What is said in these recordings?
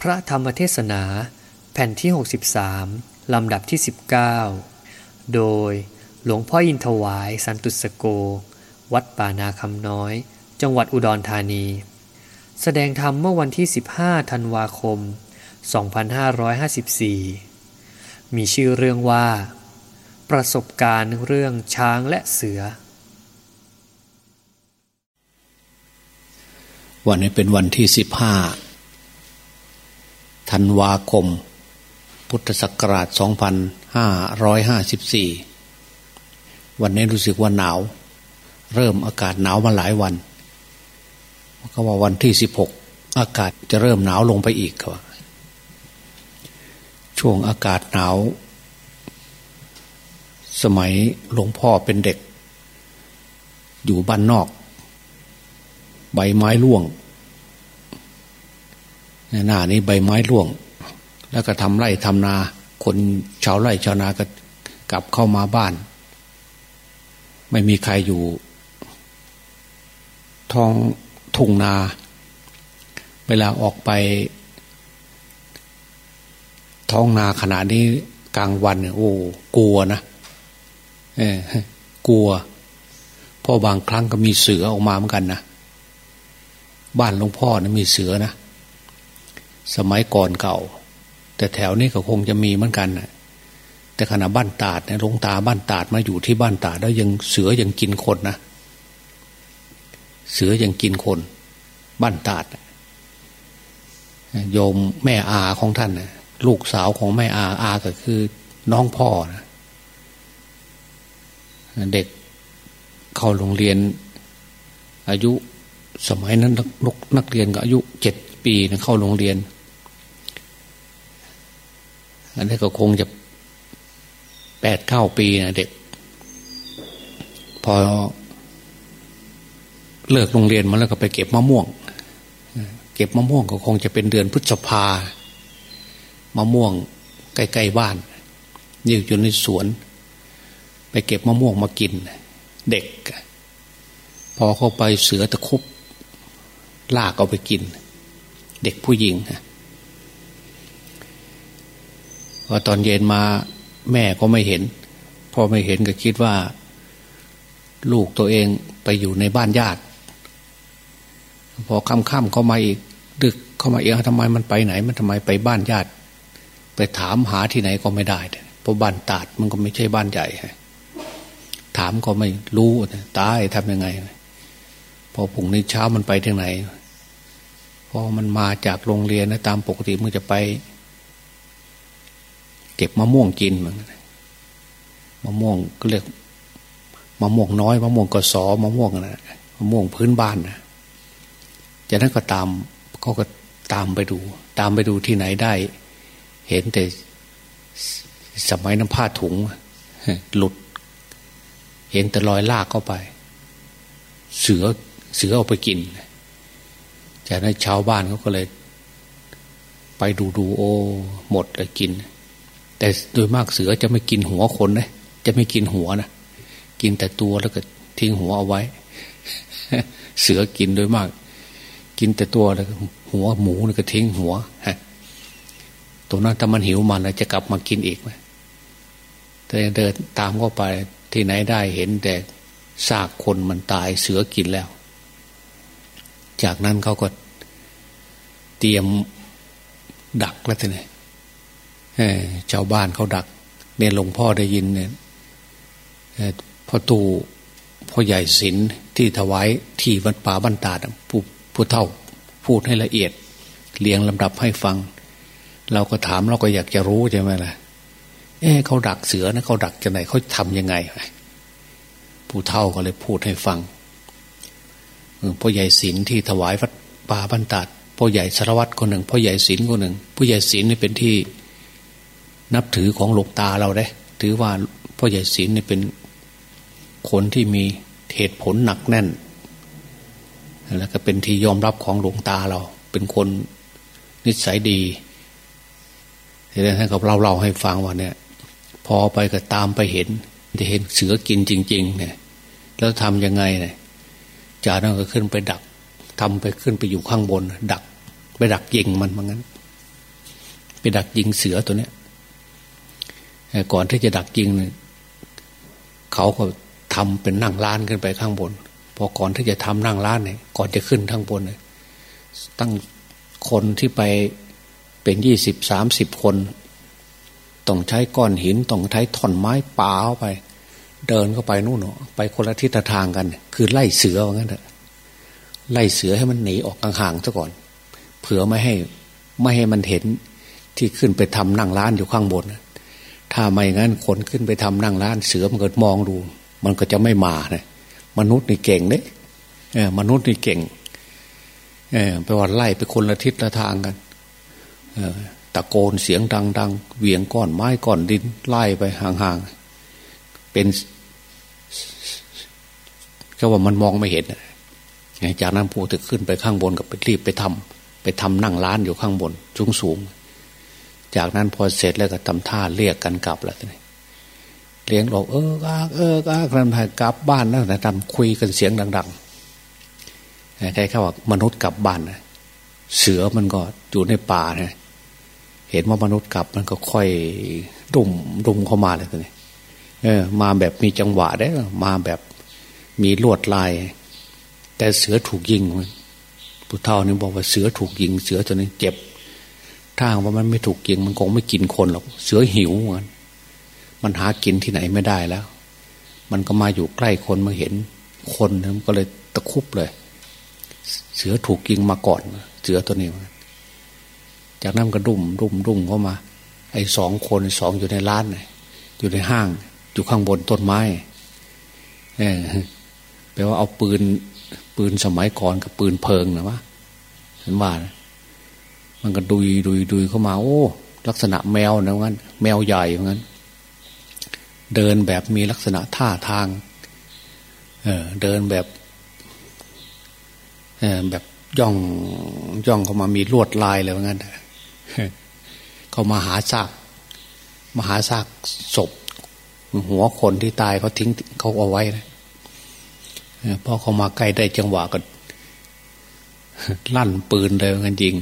พระธรรมเทศนาแผ่นที่ 63 ลำดับที่ 19 โดยหลวงพ่ออินทวายสันตุสโก วัดป่านาคำน้อย จังหวัดอุดรธานี แสดงธรรมเมื่อวันที่ 15 ธันวาคม 2554 มีชื่อเรื่องว่า ประสบการณ์เรื่องช้างและเสือ วันนี้เป็นวันที่สิบห้า ธันวาคม พุทธศักราช 2554 วันนี้รู้สึกว่าหนาว เริ่มอากาศหนาวมาหลายวันก็ว่าวันที่ 16 อากาศจะเริ่มหนาวลงไปอีกครับช่วงอากาศหนาว สมัยหลวงพ่อเป็นเด็ก อยู่บ้านนอก ใบไม้ร่วง หน้านี้ใบไม้ร่วง แล้วก็ทำไร่ทำนา คนชาวไร่ชาวนาก็กลับเข้ามาบ้าน ไม่มีใครอยู่ท้องทุ่งนา เวลาออกไป ท้องนาขณะนี้กลางวันเนี่ยโอ้กลัวนะเออกลัวพราะบางครั้งก็มีเสือออกมาเหมือนกันนะบ้านหลวงพ่อนะมีเสือนะ สมัยก่อนเก่า แต่แถวนี้ก็คงจะมีเหมือนกันนะแต่ขณะบ้านตาดเนี่ยลงตาบ้านตาดมาอยู่ที่บ้านตาดแล้วยังเสือยังกินคนนะเสือยังกินคน บ้านตาดโยมแม่อาของท่านนะลูกสาวของแม่อาอาก็คือน้องพ่อนะเด็กเข้าโรงเรียน อายุสมัยนั้นนักนักเรียนก็อายุเจ็ดปีนะเข้าโรงเรียน อันนี้ก็คงจะแปดเก้าปีนะเด็ก พอเลิกโรงเรียนมาแล้วก็ไปเก็บมะม่วง เก็บมะม่วงก็คงจะเป็นเดือนพฤษภามะม่วงใกล้ๆบ้านนี่อยู่ในสวน ไปเก็บมะม่วงมากิน เด็ก พอเข้าไปเสือตะคุบลากเอาไปกิน เด็กผู้หญิงนะ พอตอนเย็นมาแม่ก็ไม่เห็นพอไม่เห็นก็คิดว่า ลูกตัวเองไปอยู่ในบ้านญาติ พอค่ำๆเข้ามาอีก ดึกเข้ามาเองทำไมมันไปไหน มันทำไมไปบ้านญาติ ไปถามหาที่ไหนก็ไม่ได้เพราะบ้านตาดมันก็ไม่ใช่บ้านใหญ่ถามก็ไม่รู้ตายทำยังไง พอผุ่งนี้เช้ามันไปที่ไหนพอมันมาจากโรงเรียนนะตามปกติมันจะไป เก็บมะม่วงกินมันมะม่วงก็เรียกมะม่วงน้อยมะม่วงกระสอมะม่วงนะมะม่วงพื้นบ้านนะจากนั้นก็ตามเขาก็ตามไปดู ตามไปดูที่ไหนได้ เห็นแต่สมัยน้ำผ้าถุง หลุด เห็นแต่รอยลากเข้าไป เสือเสือเอาไปกิน จากนั้นชาวบ้านเขาก็เลย ไปดูดูโอ หมดเลยกิน แต่โดยมากเสือจะไม่กินหัวคนนะจะไม่กินหัวนะกินแต่ตัวแล้วก็ทิ้งหัวเอาไว้ เสือกินโดยมาก กินแต่ตัวแล้วหัวหมูแล้วก็ทิ้งหัวฮะตัวนั้นถ้ามันหิวมันแล้วจะกลับมากินอีกไหมแต่เดินตามเข้าไปที่ไหนได้เห็นแต่ซากคนมันตายเสือกินแล้ว จากนั้นเขาก็เตรียมดักแล้วทีนี้ ชาวบ้านเขาดักเนี่ยหลวงพ่อได้ยินเนี่ยพ่อตู่พ่อใหญ่ศิลที่ถวายที่วัดป่าบ้านตาดผู้ผู้เท่าพูดให้ละเอียด เรียงลำดับให้ฟัง เราก็ถามเราก็อยากจะรู้ใช่ไหมล่ะเอ๊เขาดักเสือนะเขาดักจะไหนเขาทำยังไง ผู้เท่าก็เลยพูดให้ฟังพ่อใหญ่ศิลที่ถวายวัดป่าบ้านตาดพ่อใหญ่สารวัตรคนหนึ่งพ่อใหญ่ศิลคนหนึ่งผู้ใหญ่ศิลนี่เป็นที่ นับถือของหลวงตาเราได้ถือว่าพ่อใหญ่ศิลเนี่ยเป็นคนที่มีเหตุผลหนักแน่น แล้วก็เป็นที่ยอมรับของหลวงตาเรา เป็นคนนิสัยดีทีนี้ท่านกับเราเล่าให้ฟังว่าเนี่ย พอไปก็ตามไปเห็นจะเห็นเสือกินจริง ๆ เนี่ย แล้วทำยังไงเนี่ยจากนั้นก็ขึ้นไปดักทำไปขึ้นไปอยู่ข้างบน ดัก ไปดักยิงมันเหมือนกันไปดักยิงเสือตัวเนี้ย ก่อนที่จะดักยิงเนี่ยเขาก็ทำเป็นนั่งร้านขึ้นไปข้างบน พอก่อนที่จะทำนั่งร้านเนี่ยก่อนจะขึ้นข้างบนเนี่ยตั้งคนที่ไปเป็นยี่สิบสามสิบคนต้องใช้ก้อนหินต้องใช้ท่อนไม้ป่าเข้าไป เดินเข้าไปนู่นเนาะไปคนละทิศทางกัน คือไล่เสือว่างั้นเถอะไล่เสือให้มันหนีออกห่างๆซะก่อน เผื่อไม่ให้ ไม่ให้มันเห็นที่ขึ้นไปทำนั่งร้านอยู่ข้างบน ถ้าไม่งั้นคนขึ้นไปทำนั่งร้านเสือมันเกิดมองดู มันก็จะไม่มาเนี่ยมนุษย์นี่เก่งเด้เออมนุษย์นี่เก่งเออไปว่าไล่ไปคนละทิศละทางกันเอตะโกนเสียงดังๆเหวี่ยงก้อนไม้ก้อนดินไล่ไปห่างๆเป็นก็ว่ามันมองไม่เห็นจากนั้นผู้ถึกขึ้นไปข้างบนกับไปรีบไปทำไปทำนั่งร้านอยู่ข้างบนสูงสูง จากนั้นพอเสร็จแล้วก็ทำท่าเรียกกันกลับแล้วเลี้ยงบอกเอออเอออากำลังกลับบ้านแล้วแต่ทำคุยกันเสียงดังๆใครเขาว่ามนุษย์กลับบ้านนะเสือมันก็อยู่ในป่านี่ยเห็นว่ามนุษย์กลับมันก็ค่อยดุมดุมเข้ามาเลยตัวนี้เออ มาแบบมีจังหวะได้มาแบบมีลวดลาย แต่เสือถูกยิงมันผู้เฒ่านี่บอกว่าเสือถูกยิง เสือตัวนี้เจ็บ ถ้าว่ามันไม่ถูกยิงมันคงไม่กินคนหรอกเสือหิวเหมือนมันหากินที่ไหนไม่ได้แล้ว มันก็มาอยู่ใกล้คนมาเห็นคนมันก็เลยตะคุบเลย เสือถูกยิงมาก่อน เสือตัวนี้ จากนั้นก็ดุ่มดุ่มดุ่มเข้ามา ไอ้สองคนสองอยู่ในร้านอยู่ในห้าง อยู่ข้างบนต้นไม้เออแปลว่าเอาปืนปืนสมัยก่อนกับปืนเพลิงนะวะเห็นว่านะ มันก็ดุยดุยดุยเข้ามา โอ้ ลักษณะแมวนะงั้น แมวใหญ่เหมือนกันเดินแบบมีลักษณะท่าทาง เออเดินแบบเออแบบย่องย่องเข้ามามีลวดลายเลยว่างั้นเขามาหาซากมาหาซากศพ หัวคนที่ตายเขาทิ้งเขาเอาไว้นะพอเขามาใกล้ได้จังหวะก็ลั่นปืนเลยกันยิง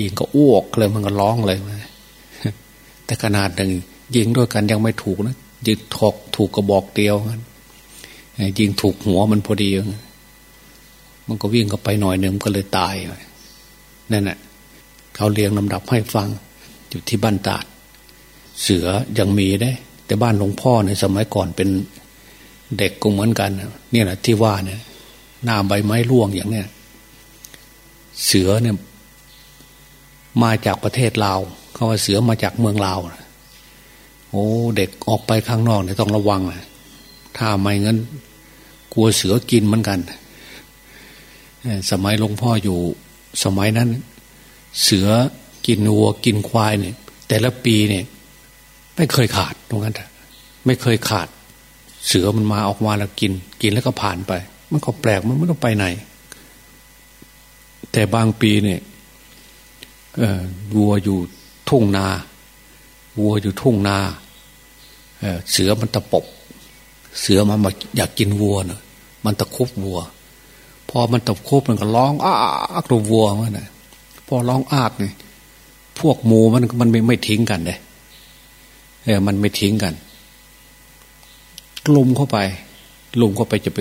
ยิงก็อ้วกเลยมันก็ร้องเลยแต่ขนาดหนึ่งยิงด้วยกันยังไม่ถูกนะยิงถกถูกกระบอกเดียวกันยิงถูกหัวมันพอดี มันก็วิ่งเข้าไปหน่อยหนึ่งก็เลยตายนั่นแหละเขาเรียงลำดับให้ฟัง อยู่ที่บ้านตาด เสือยังมีได้ แต่บ้านหลวงพ่อในสมัยก่อนเป็นเด็กก็เหมือนกันเนี่ยแหละที่ว่าเนี่ยหน้าใบไม้ร่วงอย่างเนี้ยเสือเนี่ย มาจากประเทศลาวเขาว่าเสือมาจากเมืองลาวโอ้เด็กออกไปข้างนอกเนี่ยต้องระวังนะถ้าไม่งั้น กลัวเสือกินเหมือนกัน สมัยหลวงพ่ออยู่ สมัยนั้น เสือกินวัวกินควายเนี่ย แต่ละปีเนี่ย ไม่เคยขาดตรงนั้นไม่เคยขาด เสือมันมาออกมาแล้วกิน กินแล้วก็ผ่านไป มันก็แปลกมันไม่ต้องไปไหน แต่บางปีเนี่ย วัวอยู่ทุ่งนาวัวอยู่ทุ่งนาเเสือมันตะปบ เสือมันมาอยากกินวัวเนะมันตะคุบวัว พอมันตะคุบมันก็ร้องอ้ากตัววัวมันนะพอร้องอ้ากเนี่ยพวกหมูมันมันไม่ไม่ทิ้งกันเลยเออมันไม่ทิ้งกันกลุมเข้าไปลุมเข้าไปจะไป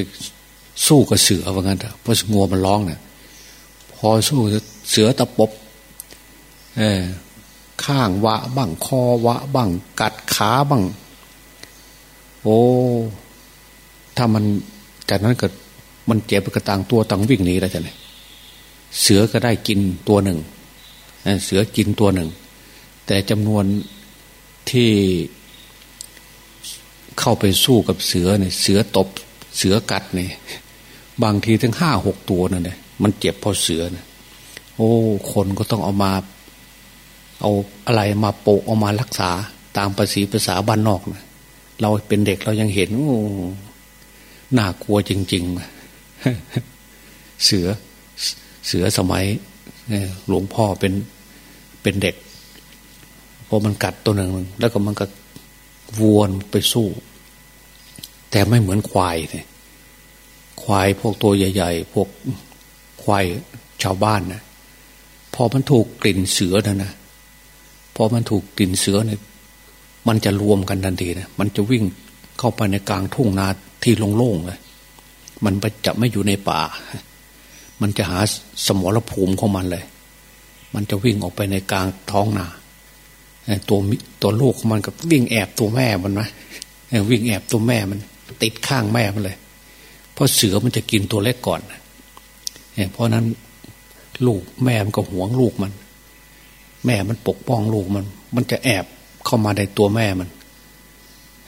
สู้กับเสือว่างั้นเถอะเพราะงัวมันร้องเนี่ยพอสู้เสือตะปบ ข้างวะบ้างคอวะบ้างกัดขาบ้าง โอ้ถ้ามันจากนั้นเกิดมันเจ็บกระต่างตัวต่างวิ่งหนีแล้วจะไหนเสือก็ได้กินตัวหนึ่งเสือกินตัวหนึ่ง แต่จำนวนที่เข้าไปสู้กับเสือเนี่ยเสือตบเสือกัดเนี่ยบางทีถึงห้าหกตัวนั่นเลยมันเจ็บเพราะเสือนี่ยโอ้ คนก็ต้องเอามา เอาอะไรมาโปะออกมารักษาตามภาษีภาษาบ้านนอกนะเราเป็นเด็กเรายังเห็นโอ้น่ากลัวจริง ๆ เสือเสือสมัยหลวงพ่อเป็นเป็นเด็กพอมันกัดตัวหนึ่งแล้วก็มันก็วนไปสู้ แต่ไม่เหมือนควายเนี่ยควายพวกตัวใหญ่ ๆ พวกควายชาวบ้านนะพอมันถูกกลิ่นเสือนะนะ พอมันถูกกลิ่นเสือเนี่ยมันจะรวมกันทันทีนะมันจะวิ่งเข้าไปในกลางทุ่งนาที่โล่งๆเลยมันจะไม่อยู่ในป่า มันจะหาสมรภูมิของมันเลย มันจะวิ่งออกไปในกลางท้องนาตัวตัวลูกของมันกับวิ่งแอบตัวแม่มันนะวิ่งแอบตัวแม่มัน ติดข้างแม่มันเลย เพราะเสือมันจะกินตัวเล็กก่อนเพราะนั้นลูกแม่มันก็หวงลูกมัน แม่มันปกป้องลูกมัน มันจะแอบเข้ามาในตัวแม่มัน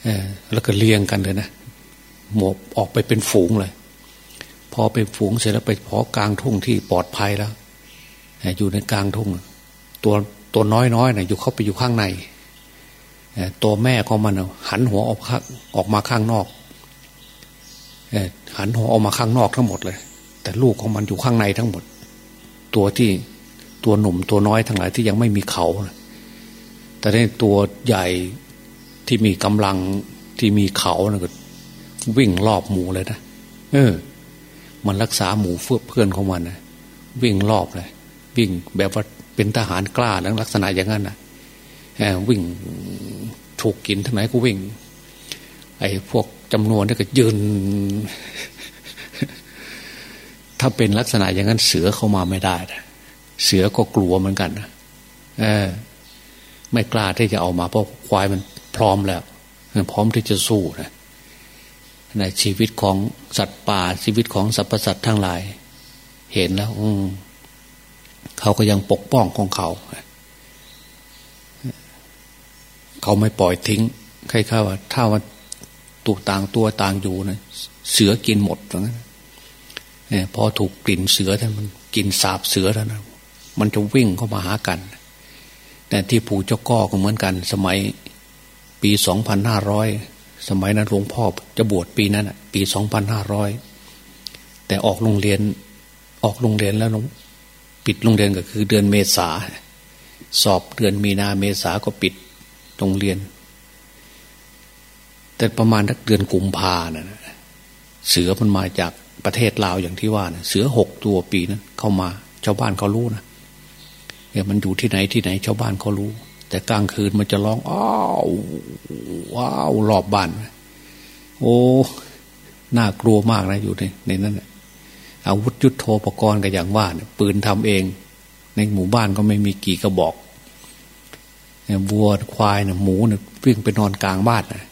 เออแล้วก็เลี้ยงกันเลยนะหมบออกไปเป็นฝูงเลย พอเป็นฝูงเสร็จแล้วไปพอกลางทุ่งที่ปลอดภัยแล้วอยู่ในกลางทุ่ง ตัวตัวน้อยๆนะ่ะอยู่เข้าไปอยู่ข้างในตัวแม่ของมันหันหัวออกออกมาข้างนอกหันหัวออกมาข้างนอกทั้งหมดเลย แต่ลูกของมันอยู่ข้างในทั้งหมด ตัวที่ ตัวหนุ่มตัวน้อยทั้งหลายที่ยังไม่มีเขา แต่ในตัวใหญ่ที่มีกำลังที่มีเขานะก็วิ่งรอบหมูเลยนะเออ มันรักษาหมูเฟื่อเพื่อนของมันนะวิ่งรอบเลย วิ่งแบบว่าเป็นทหารกล้าลักษณะอย่างนั้นนะวิ่งถูกกินทั้งไหนก็วิ่ง ไอ้พวกจำนวนนี่ก็ยืน ถ้าเป็นลักษณะอย่างนั้นเสือเข้ามาไม่ได้นะ เสือก็กลัวเหมือนกันนะเออ ไม่กล้าที่จะเอามาเพราะควายมันพร้อมแล้วพร้อมที่จะสู้นะในชีวิตของสัตว์ป่าชีวิตของสรรพสัตว์ทั้งหลาย เห็นแล้ว อืเขาก็ยังปกป้องของเขา เขาไม่ปล่อยทิ้งใครข้าว่าถ้าว่าตัวต่างตัวต่างอยู่นะเสือกินหมดอย่างนั้นพอถูกกลิ่นเสือท่านมันกินสาบเสือท่าน มันจะวิ่งเข้ามาหากัน แต่ที่ปู่เจ้าก้อก็เหมือนกัน สมัยปีสองพันห้าร้อยสมัยนั้นหลวงพ่อจะบวชปีนั้นปีสองพันห้าร้อยแต่ออกโรงเรียนออกโรงเรียนแล้วปิดโรงเรียนก็คือเดือนเมษาสอบเดือนมีนาเมษาก็ปิดโรงเรียน แต่ประมาณเดือนกุมภานะ่ะเสือมันมาจากประเทศลาวอย่างที่ว่านะเสือหกตัวปีนั้นเข้ามาชาวบ้านเขารู้นะ มันอยู่ที่ไหนที่ไหนชาวบ้านเขารู้ แต่กลางคืนมันจะร้องอ้าวว้าวรอบบ้านโอ้น่ากลัวมากนะอยู่ในในนั้นอาวุธยุโทโธปกรณ์ก็อย่างว่าเนี่ยปืนทำเอง ในหมู่บ้านก็ไม่มีกี่กระบอกเนี่ยวัวควายเนี่ยหมูเนี่ยวิ่งไปนอนกลางบ้านนะ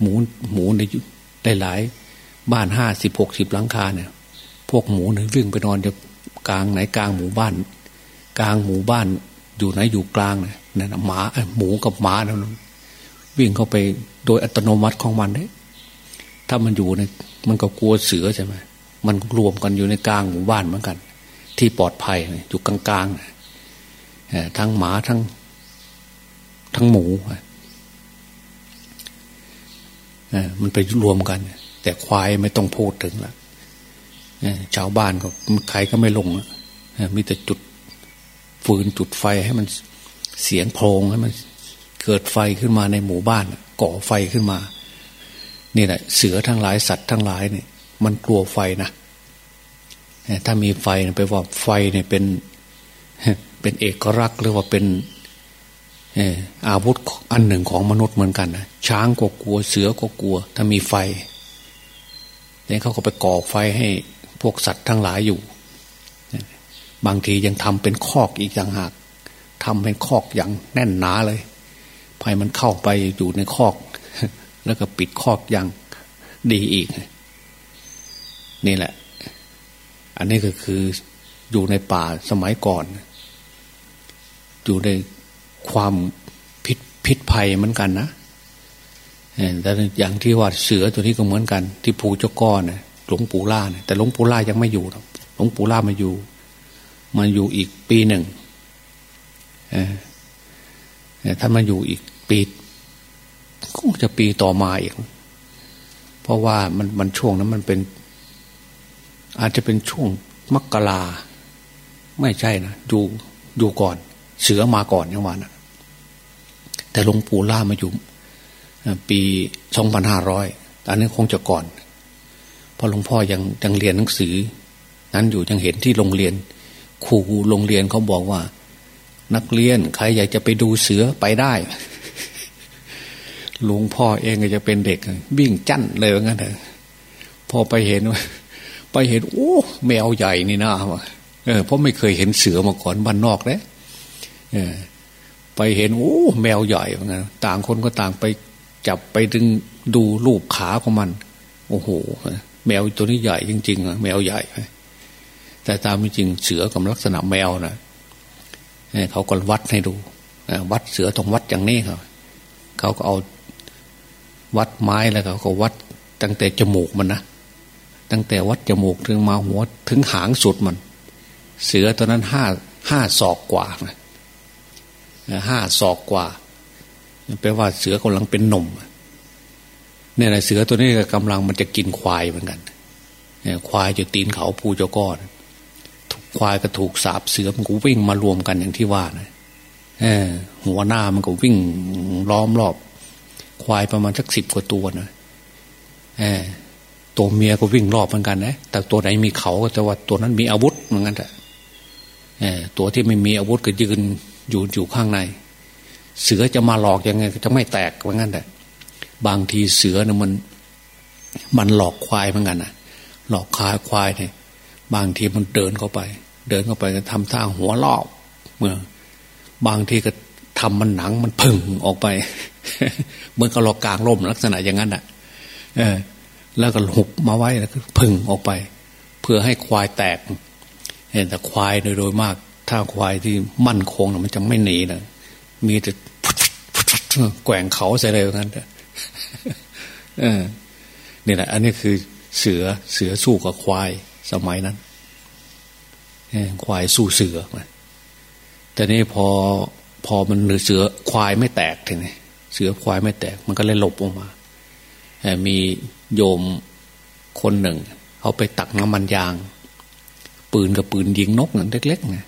หมูหมูในได้หลายบ้านห้าสิบหกสิบหลังคาเนี่ย พวกหมูเนี่ยวิ่งไปนอนจะกลางไหนกลางหมู่บ้าน กลางหมู่บ้านอยู่ไหนอยู่กลางเนี่ยนั่นหมาหมูกับหมาเนี่ยวิ่งเข้าไปโดยอัตโนมัติของมันเด้ถ้ามันอยู่เนี่ยมันก็กลัวเสือใช่ไหมมันรวมกันอยู่ในกลางหมู่บ้านเหมือนกัน ที่ปลอดภัยอยู่กลางๆทั้งหมาทั้ง ทั้งหมูมันไปรวมกัน แต่ควายไม่ต้องพูดถึงละชาวบ้านก็ใครก็ไม่ลงมีแต่จุด ฟืนจุดไฟให้มันเสียงโพงให้มัน เกิดไฟขึ้นมาในหมู่บ้าน ก่อไฟขึ้นมา นี่แหละ เสือทั้งหลายสัตว์ทั้งหลายเนี่ย มันกลัวไฟนะถ้ามีไฟไปว่าไฟเนี่ยเป็น เป็นเอกลักษณ์หรือว่าเป็นอาวุธอันหนึ่งของมนุษย์เหมือนกันนะช้างก็กลัวเสือก็กลัว ถ้ามีไฟเนี่ยเขาก็ไปก่อไฟให้พวกสัตว์ทั้งหลายอยู่ บางทียังทำเป็นคอกอีกอย่างหากทำเป็นคอกอย่างแน่นหนาเลยภัยมันเข้าไปอยู่ในคอก แล้วก็ปิดคอกอย่างดีอีก นี่แหละ อันนี้ก็คืออยู่ในป่าสมัยก่อน อยู่ในความพิษพิษภัยเหมือนกันนะแต่อย่างที่ว่าเสือตัวนี้ก็เหมือนกัน ที่ภูเจ้าก้อนเนี่ยหลวงปู่ล่าแต่หลวงปู่ล่ายังไม่อยู่หลวงปู่ล่ามาอยู่ มาอยู่อีกปีหนึ่งถ้ามาอยู่อีกปีคงจะปีต่อมาอีก เพราะว่ามันมันช่วงนั้นมันเป็น อาจจะเป็นช่วงมกราไม่ใช่นะอยู่อยู่ก่อน เสือมาก่อนยังวันนะแต่หลวงปู่ล่ามาอยู่ปีสองพันห้าร้อยอันนี้คงจะก่อน เพราะหลวงพ่อยังยังเรียนหนังสือ นั้นอยู่ยังเห็นที่โรงเรียน ครูโรงเรียนเขาบอกว่า นักเรียนใครอยากจะไปดูเสือไปได้หลวงพ่อเองก็จะเป็นเด็ก วิ่งจั่นเลยว่างั้นเถอะพอไปเห็นไปเห็น โอ้ แมวใหญ่นี่นะเออเพราะไม่เคยเห็นเสือมาก่อนบ้านนอกเลยเออ ไปเห็นโอ้แมวใหญ่ว่างั้นต่างคนก็ต่างไปจับไปดึงดูรูปขาของมัน โอ้โห แมวตัวนี้ใหญ่จริงๆอะแมวใหญ่ แต่ตามจริงเสือกับลักษณะแมวนะเขาก็วัดให้ดูวัดเสือต้องวัดอย่างนี้ครับเขาก็เอาวัดไม้แล้วเขาก็วัดตั้งแต่จมูกมันนะตั้งแต่วัดจมูกถึงมาหัวถึงหางสุดมัน เสือตัวนั้นห้าห้าศอกกว่าห้าศอกกว่าแปลว่าเสือกำลังเป็นหนุ่มเนี่ยนะเสือตัวนี้กำลังมันจะกินควายเหมือนกันควายจะตีนเขาภูเจ้าก้อน ควายก็ถูกสาบเสือมันก็วิ่งมารวมกันอย่างที่ว่านะหัวหน้ามันก็วิ่งล้อมรอบ ควายประมาณสักสิบกว่าตัวนะตัวเมียก็วิ่งรอบเหมือนกันนะแต่ตัวไหนมีเขาก็จะว่าตัวนั้นมีอาวุธเหมือนกันแต่ตัวที่ไม่มีอาวุธก็ยืนอยู่อยู่ข้างใน เสือจะมาหลอกยังไงก็จะไม่แตกเหมือนกันแต่บางทีเสือเนะมัน มันหลอกควายเหมือนกันนะหลอกคาควายเนี่ย บางทีมันเดินเข้าไป เดินเข้าไปก็ทำท่าหัวลอกเมื่อบางทีก็ทำมันหนังมันพึ่งออกไปเหมือนกับเรากลางร่มลักษณะอย่างนั้นอะ เออ แล้วก็หุบมาไว้แล้วก็พึ่งออกไป เพื่อให้ควายแตก เห็นแต่ควายโดยโดยมาก ถ้าควายที่มั่นคงมันจะไม่หนีนะมีแต่แกว่งเขาใส่เลยอย่างนั้นเออนี่แหละ อันนี้คือเสือเสือสู้กับควาย สมัยนั้นควายสู้เสือแต่นี่พอพอมันหรือเสือควายไม่แตกทีนี้เสือควายไม่แตก มันก็เลยหลบออกมามีโยมคนหนึ่งเขาไปตักน้ำมันยาง ปืนกับปืนยิงนกนั่นเล็กๆไง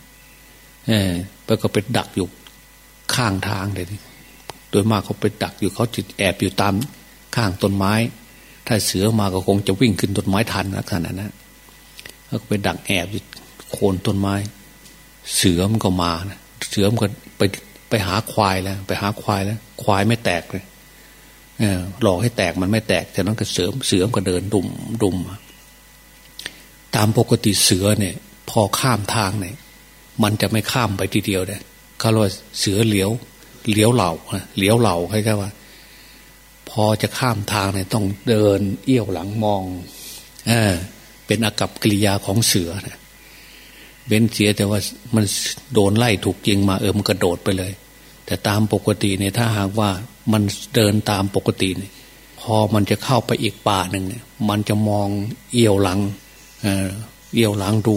เออไปก็ไปดักอยู่ข้างทางเลยโดยมากเขาไปดักอยู่เขาจิตแอบอยู่ตามข้างต้นไม้ ถ้าเสือมาก็คงจะวิ่งขึ้นต้นไม้ทันนะขนาดนั้น นเขาไปดักแอบอยู่โคนต้นไม้ เสือมันก็มานะเสือมันก็ไปไปหาควายแล้ว ไปหาควายแล้ว ควายไม่แตกเลยเออหลอกให้แตกมันไม่แตกแต่นั้นก็เสือมเสือมก็เดินดุมดุมตามปกติเสือเนี่ย พอข้ามทางเนี่ย มันจะไม่ข้ามไปทีเดียวเนี่ยเขาเรียกว่าเสือเหลียวเหลียวเหล่าเหลียวเหล่าใครก็ว่า พอจะข้ามทางเนี่ยต้องเดินเอี้ยวหลังมอง เออ เป็นอากับกิริยาของเสือนะเว้นเสียแต่ว่ามันโดนไล่ถูกยิงมาเออมันกระโดดไปเลย แต่ตามปกติเนี่ยถ้าหากว่ามันเดินตามปกติเนี่ยพอมันจะเข้าไปอีกป่าหนึ่งเนี่ย มันจะมองเอี่ยวหลังเออเอี่ยวหลังดู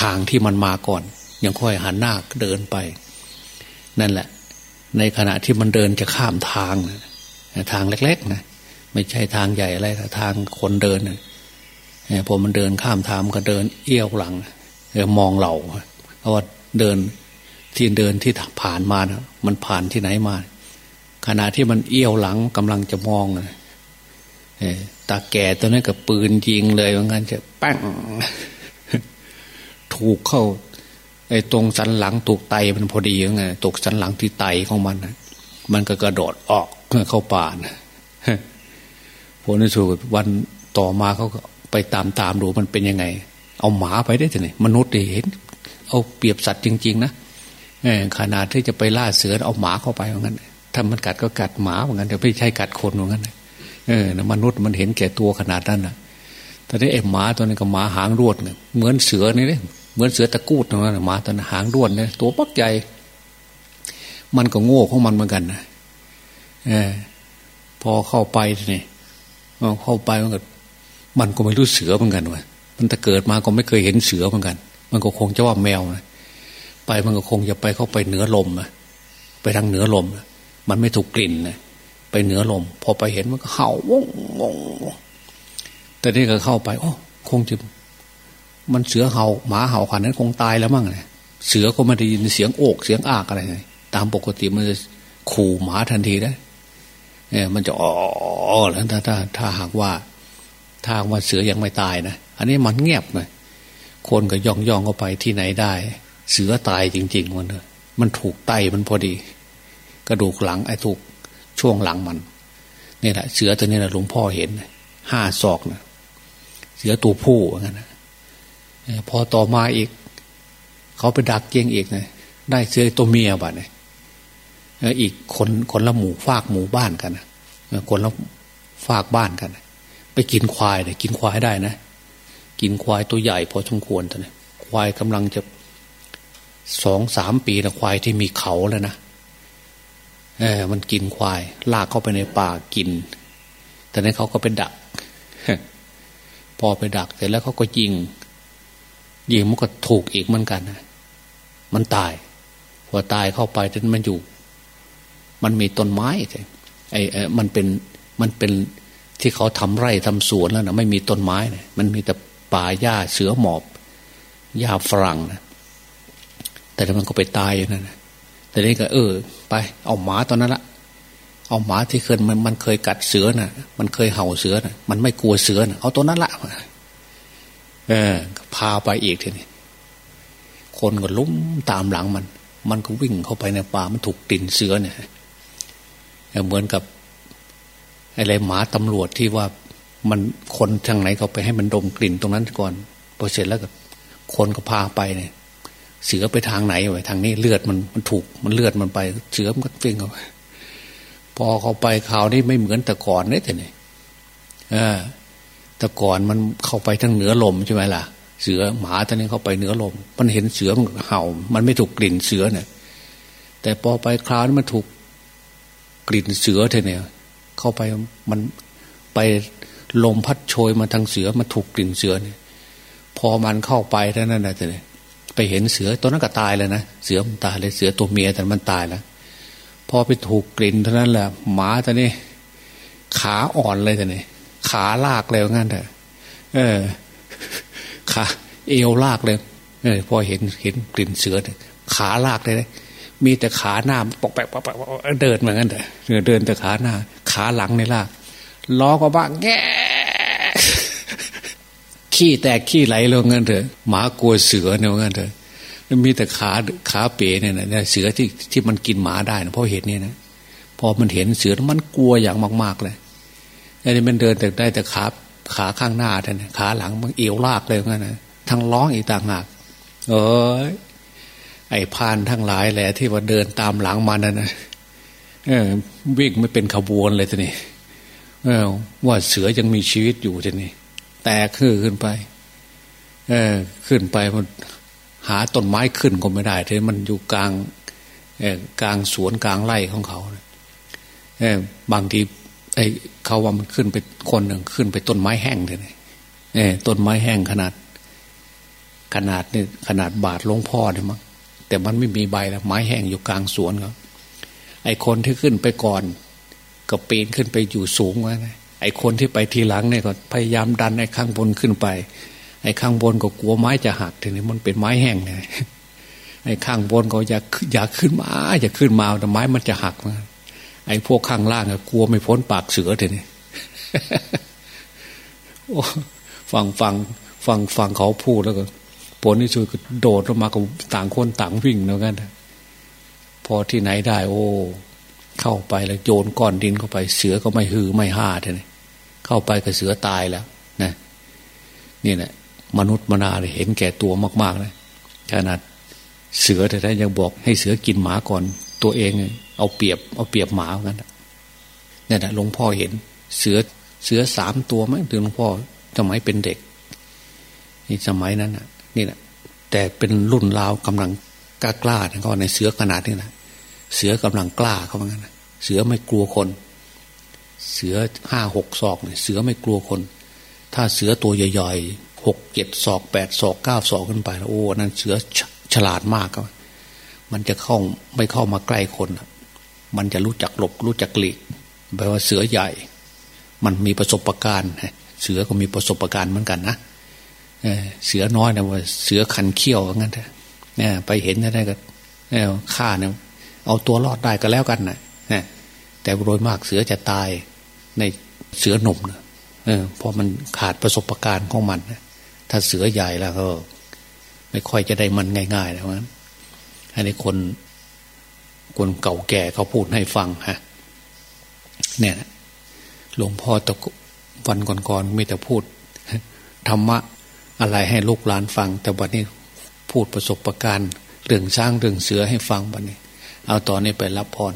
ทางที่มันมาก่อน ยังค่อยหันหน้าเดินไป นั่นแหละ ในขณะที่มันเดินจะข้ามทางทางเล็กๆนะไม่ใช่ทางใหญ่อะไรแต่ทางคนเดินนะ พอมันเดินข้ามทางก็เดินเอี้ยวหลังมองเราเพราะว่าเดินที่เดินที่ผ่านมานะมันผ่านที่ไหนมา ขณะที่มันเอี้ยวหลังกำลังจะมองนะตาแก่ตัวนั้นกับปืนยิงเลยว่างั้นจะปั้งถูกเข้าไอ้ตรงสันหลังถูกไตมันพอดียังไงตกสันหลังที่ไตของมันนะมันก็กระโดดออกเข้าป่านะผลในสุดวันต่อมาเขาก็ ไปตามตามดูมันเป็นยังไง เอาหมาไปได้ทีไหนมนุษย์เห็น เอาเปรียบสัตว์จริง ๆ นะขนาดที่จะไปล่าเสือเอาหมาเข้าไปเหมือนกันถ้ามันกัดก็กัดหมาเหมือนกันแต่ไม่ใช่กัดคนเหมือนกันเออมนุษย์มันเห็นแก่ตัวขนาดนั้นนะตอนนี้ไอ้หมาตัวนี้ก็หมาหางรวดเนี่ยเหมือนเสือนี่เลยเหมือนเสือตะกูดตรงนั้นหมาตัวนั้นหางรวดเนี่ยตัวปักใหญ่มันก็โง่ของมันเหมือนกันนะเออพอเข้าไปนี่เข้าไปมันก็ มันก็ไม่รู้เสือเหมือนกันวะมันแต่เกิดมาก็ไม่เคยเห็นเสือเหมือนกัน มันก็คงจะว่าแมวนะไปมันก็คงจะไปเข้าไปเหนือลมนะไปทางเหนือลมนะมันไม่ถูกกลิ่นนะไปเหนือลม พอไปเห็นมันก็เห่าวงวงแต่นี่ก็เข้าไปโอ้คงจะมันเสือเห่าหมาเห่าขนาดนั้นคงตายแล้วมั้งเลยเสือก็ไม่ได้ยินเสียงโอกเสียงอากอะไรเลยตามปกติมันจะขู่หมาทันทีได้เนี่ยมันจะอ๋อแล้วถ้าถ้าถ้าหากว่า ถ้าว่าเสือยังไม่ตายนะอันนี้มันเงียบเลยคนก็ย่องย่องเข้าไปที่ไหนได้ เสือตายจริง ๆ มันเลยมันถูกไตมันพอดี กระดูกหลังไอ้ถูกช่วงหลังมันนี่แหละเสือตัวนี้แหละหลวงพ่อเห็นห้าศอกนะเสือตัวผู้เหมือนกันนะพอต่อมาอีก เขาไปดักเกียงอีกนะได้เสือตัวเมียบ้านี่อีกคนคนละหมู่ฟากหมู่บ้านกันนะคนละฟากบ้านกัน ไปกินควายเลยกินควายได้นะ กินควายตัวใหญ่พอสมควรตอนนี้ควายกำลังจะสองสามปีแล้วควายที่มีเขาแล้วนะเออมันกินควาย ลากเข้าไปในป่ากิน แต่นั้นเขาก็ไปดัก พอไปดักเสร็จแล้วเขาก็ยิง ยิงมันก็ถูกอีกเหมือนกันนะมันตาย พอตายเข้าไปจนมันอยู่ มันมีต้นไม้ไอ้ไอ้มันเป็นมันเป็น ที่เขาทำไร่ทำสวนแล้วนะไม่มีต้นไม้นะมันมีแต่ป่าหญ้าเสือหมอบหญ้าฝรั่งนะแต่แล้วมันก็ไปตายอยู่นั่นนะแต่นี้ก็เออ ไป เอาหมาตอนนั้นละเอาหมาที่เคยมันมันเคยกัดเสือนะ่ะ มันเคยเห่าเสือนะ่ะ มันไม่กลัวเสือนะ่ะ เอาตัวนั้นละเออ พาไปอีกทีนี้คนก็ลุ้มตามหลังมัน มันก็วิ่งเข้าไปในป่ามันถูกตินเสือเนี่ยเหมือนกับ อะไรหมาตำรวจที่ว่ามันคนทางไหนเขาไปให้มันดมกลิ่นตรงนั้นก่อนพอเสร็จแล้วก็คนก็พาไปเนี่ย เสือไปทางไหนไปทางนี้เลือดมันมันถูกมันเลือดมันไป เสือมันก็วิ่งเข้าไปพอเขาไปข่าวนี้ไม่เหมือนแต่ก่อนเนี่ยแต่เนี่ยแต่ก่อนมันเข้าไปทางเหนือลมใช่ไหมล่ะ เสือหมาตอนนี้เข้าไปเหนือลม มันเห็นเสือมันเห่า มันไม่ถูกกลิ่นเสือเนี่ย แต่พอไปคราวนี้มันถูกกลิ่นเสือเท่เนี่ย เข้าไปมันไปลมพัดโชยมาทางเสือมาถูกกลิ่นเสือเนี่ยพอมันเข้าไปเท่านั้นนะแต่ไปเห็นเสือตัวนั้นก็ตายเลยนะเสือมันตายเลยเสือตัวเมียแต่มันตายแล้วพอไปถูกกลิ่นเท่านั้นแหละหมาตัวนี้ขาอ่อนเลยแต่นี่ขาลากเลยงั้นเถอะเออขาเอวลากเลยเออพอเห็นเห็นกลิ่นเสือเนี่ยขาลากเลยมีแต่ขาหน้าปกแปกปกแปกเดินเหมือนกันเถอะเดินแต่ขาหน้า ขาหลังในลากล้อก็บ้าแง่ขี้แตกขี้ไหลลงเงั้นเถอะหมากลัวเสือเนี่ยเงั้นเถอะมีแต่ขาขาเป๋เนี่ยนะเสือที่ที่มันกินหมาได้นะเพราะเห็นนี่นะพอมันเห็นเสือมันกลัวอย่างมาก ๆเลยไอ้นี่มันเดินแต่ได้แต่ขาขาข้างหน้าแต่ขาหลังมันเอวลากเลยงั้นนะทั้งร้องอีกต่างหากเอ้ยไอ้พานทั้งหลายแหละที่ว่าเดินตามหลังมันนั่นนะ เออวิ่งไม่เป็นขบวนเลยทีนี้เออ ว่าเสือยังมีชีวิตอยู่ทีนี้แตกขึ้นขึ้นไป เออ ขึ้นไปมันหาต้นไม้ขึ้นก็ไม่ได้ทีมันอยู่กลางเออกลางสวนกลางไร่ของเขาเออบางทีไอ้เขาว่ามันขึ้นไปคนหนึ่งขึ้นไปต้นไม้แห้งเลยเออต้นไม้แห้งขนาด ขนาดนี่ขนาดบาทลงพ่อเนี่ยมั้งแต่มันไม่มีใบแล้วไม้แห้งอยู่กลางสวนเขา ไอ้คนที่ขึ้นไปก่อน ก็ปีนขึ้นไปอยู่สูงไว้ไงไอ้คนที่ไปทีหลังเนี่ยก็พยายามดันไอ้ข้างบนขึ้นไป ไอ้ข้างบนก็กลัวไม้จะหักทีนี้มันเป็นไม้แห้งไงไอ้ข้างบนก็อยากอยากขึ้นมาอยากขึ้นมาแต่ไม้มันจะหักมาไอ้พวกข้างล่างก็กลัวไม่พ้นปากเสือทีนี้ฟังฟังฟังฟังเขาพูดแล้วก็ผลที่สุดก็โดดลงมากับต่างคนต่างวิ่งแล้วกัน พอที่ไหนได้โอ้ เข้าไปแล้วโยนก้อนดินเข้าไป เสือก็ไม่ฮือไม่ห่าเลยเข้าไปกับเสือตายแล้วนะนี่แหละมนุษย์มนาเห็นแก่ตัวมากๆเลยขนาดเสือแต่ถ้ายังบอกให้เสือกินหมาก่อน ตัวเองเอาเปรียบ เอาเปรียบหมาเหมือนกันนี่แหละหลวงพ่อเห็น เสือเสือสามตัวมั้งถึงหลวงพ่อสมัยเป็นเด็กนี่สมัยนั้นอะ นี่แหละแต่เป็นรุ่นราวกำลังกล้ากล้าเขาในเสือขนาดนี้นะ เสือกำลังกล้าเขาเหมือนกันเสือไม่กลัวคน เสือห้าหกศอกเนี่ยเสือไม่กลัวคน ถ้าเสือตัวใหญ่ๆหกเจ็ดศอกแปดศอกเก้าศอกขึ้นไปแล้วโอ้นั่นเสือฉลาดมากครับมันจะเข้าไม่เข้ามาใกล้คนมันจะรู้จักหลบรู้จักหลีกแปลว่าเสือใหญ่ มันมีประสบการณ์เสือก็มีประสบการณ์เหมือนกันนะเสือน้อยนะว่าเสือขันเขี้ยวงั้นเถอะไปเห็นได้ก็ฆ่าเนี่ย เอาตัวรอดได้ก็แล้วกันนะแต่โดยมากเสือจะตายในเสือหนุ่มนะเออเพราะมันขาดประสบการณ์ของมันนะถ้าเสือใหญ่แล้วก็ ไม่ค่อยจะได้มันง่ายๆนะมันอันนี้คน คนเก่าแก่เขาพูดให้ฟังฮะเนี่ยหลวงพ่อตะวันก่อนๆไม่แต่พูดธรรมะอะไรให้ลูกหลานฟัง แต่วันนี้พูดประสบการณ์เรื่องช้างเรื่องเสือให้ฟังวันนี้ เอาตอนนี้ไปรับพร